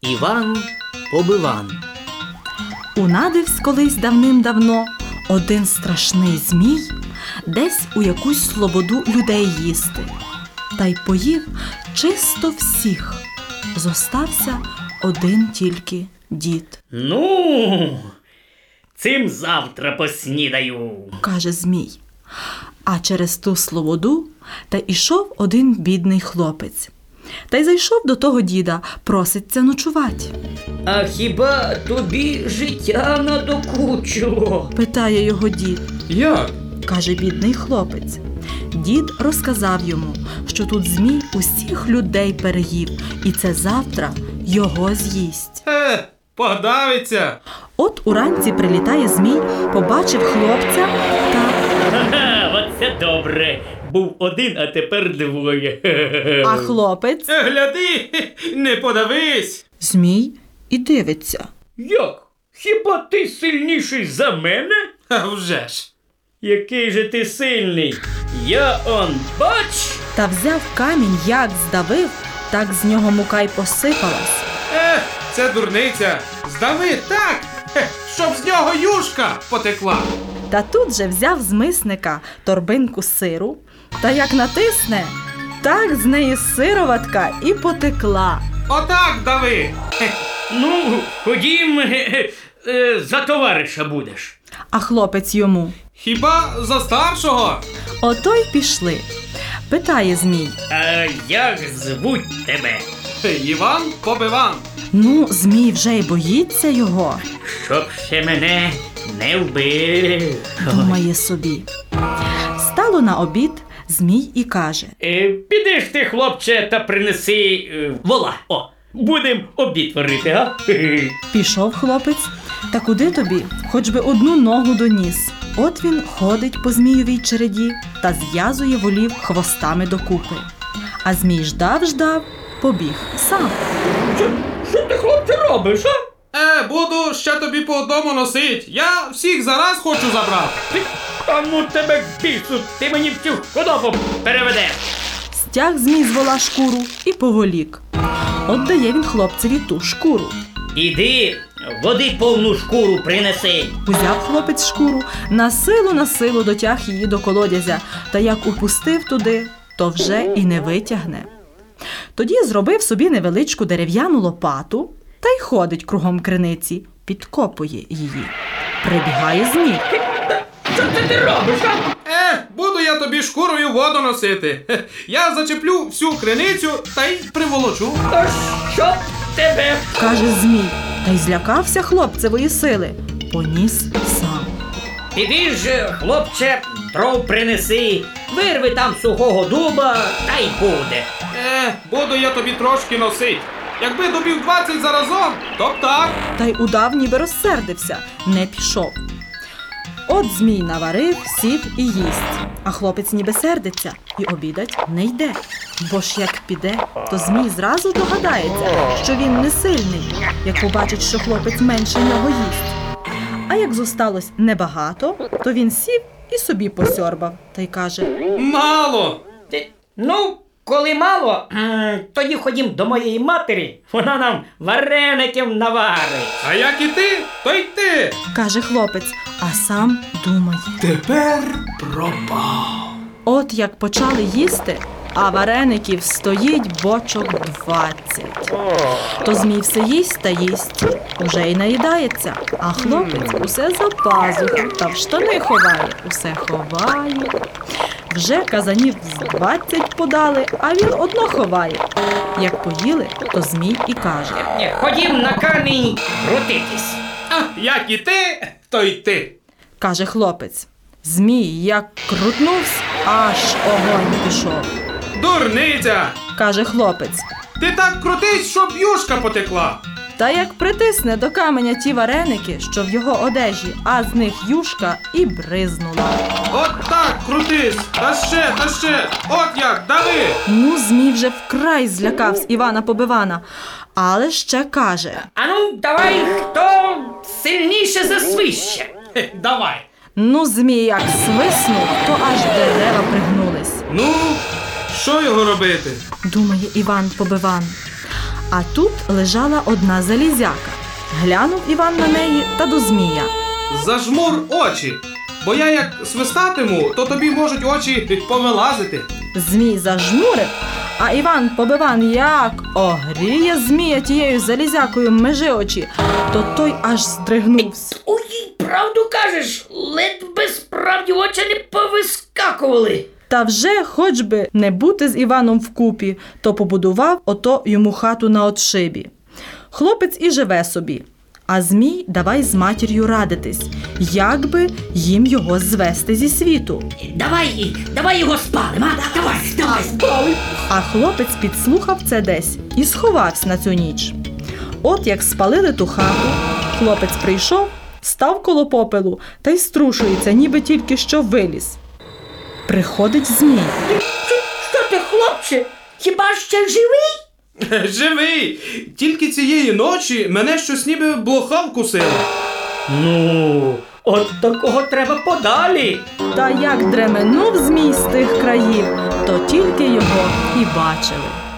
Іван Побиван. Унадивсь колись давним-давно один страшний змій десь у якусь слободу людей їсти, та й поїв чисто всіх. Зостався один тільки дід, Ну, цим завтра поснідаю. каже Змій. А через ту слободу та ішов один бідний хлопець. Та й зайшов до того діда, проситься ночувати. А хіба тобі життя надокучило? Питає його дід. Як? каже бідний хлопець. Дід розказав йому, що тут змій усіх людей переїв, і це завтра його з'їсть. Е, подавиться. От уранці прилітає змій, побачив хлопця та Ха, оце добре. Був один, а тепер двоє. а хлопець Е, гляди, не подавись. змій і дивиться. Як? Хіба ти сильніший за мене? А вже ж. Який же ти сильний? Я он бач. Та взяв камінь, як здавив, так з нього мука й посипалась. Е, це дурниця. Здави так, хе, щоб з нього юшка потекла. Та тут же взяв з мисника торбинку сиру, та як натисне, так з неї сироватка і потекла. Отак дави. Ну, ходім, е, е, за товариша будеш. А хлопець йому. Хіба за старшого? Ото й пішли. Питає Змій. А як звуть тебе? Іван побиван. Ну, Змій вже й боїться його, Щоб ще мене не вбив. думає собі. Стало на обід Змій і каже: Е, піди ж ти, хлопче, та принеси е, вола. О, будем обід варити, га? Пішов хлопець, та куди тобі? Хоч би одну ногу доніс. От він ходить по змієвій череді та зв'язує волів хвостами докупи. А змій ждав, ждав, побіг сам. Що, що ти, хлопче, робиш, а? Е, буду ще тобі по одному носить. Я всіх зараз хочу забрати. Ти, та ну тебе бісу, ти мені всю худобу переведеш. Стяг змій з вола шкуру і поволік. От дає він хлопцеві ту шкуру. Іди, води повну шкуру принеси. Узяв хлопець шкуру, на силу на силу дотяг її до колодязя, та як упустив туди, то вже і не витягне. Тоді зробив собі невеличку дерев'яну лопату й ходить кругом криниці, підкопує її. Прибігає змій. Що це ти робиш, а? Е, буду я тобі шкурою воду носити. Хе, Я зачеплю всю криницю та й приволочу. Та що тебе? Каже Змій, та й злякався хлопцевої сили. Поніс сам. Піди ж, хлопче, дров принеси, вирви там сухого дуба, та й буде. Е, буду я тобі трошки носить. Якби добів 20 заразом, то б так. та й удав ніби розсердився, не пішов. От змій наварив, сів і їсть, а хлопець ніби сердиться і обідать не йде. Бо ж як піде, то змій зразу догадається, що він не сильний, як побачить, що хлопець менше нього їсть. А як зосталось небагато, то він сів і собі посьорбав та й каже: Мало. Ти- Ну, коли мало, тоді ходім до моєї матері, вона нам вареників наварить. А як і ти, то й ти. каже хлопець, а сам думає. Тепер пропав. От як почали їсти, а вареників стоїть бочок двадцять. То змій все їсть та їсть, уже й наїдається, а хлопець усе за пазуху та в штани ховає, усе ховає. Вже казанів з двадцять подали, а він одно ховає. Як поїли, то змій і каже: Е, Ходім на камінь крутитись. А як і ти, то й ти. каже хлопець. Змій як крутнувся, аж огонь пішов. Дурниця. каже хлопець. Ти так крутись, щоб юшка потекла. Та як притисне до каменя ті вареники, що в його одежі, а з них юшка і бризнула. От так крутись. Та ще, та ще. От як, дави. Ну, змій вже вкрай злякався Івана Побивана, але ще каже: А ну, давай, хто сильніше засвище. Хе, давай. ну, змій як свиснув, то аж дерева пригнулись, Ну, що його робити? думає Іван Побиван. А тут лежала одна залізяка. Глянув Іван на неї та до змія. Зажмур очі. Бо я як свистатиму, то тобі можуть очі повилазити. Змій зажмурив, а Іван Побиван як огріє змія тією залізякою межи очі, то той аж здригнувся. Ой, правду кажеш, ледь би справді очі не повискакували. Та вже хоч би не бути з Іваном вкупі, то побудував ото йому хату на отшибі. Хлопець і живе собі. А Змій давай з матір'ю радитись, як би їм його звести зі світу. Давай, давай його спалимо, а? Давай, давай, спалимо. А хлопець підслухав це десь і сховався на цю ніч. От як спалили ту хату, хлопець прийшов, став коло попелу та й струшується, ніби тільки що виліз. Приходить Змій. Що ти, хлопче? Хіба ще живий? Живий! Тільки цієї ночі мене щось ніби блоха вкусило. Ну, от такого треба подалі. Та як дременув Змій з тих країв, то тільки його і бачили.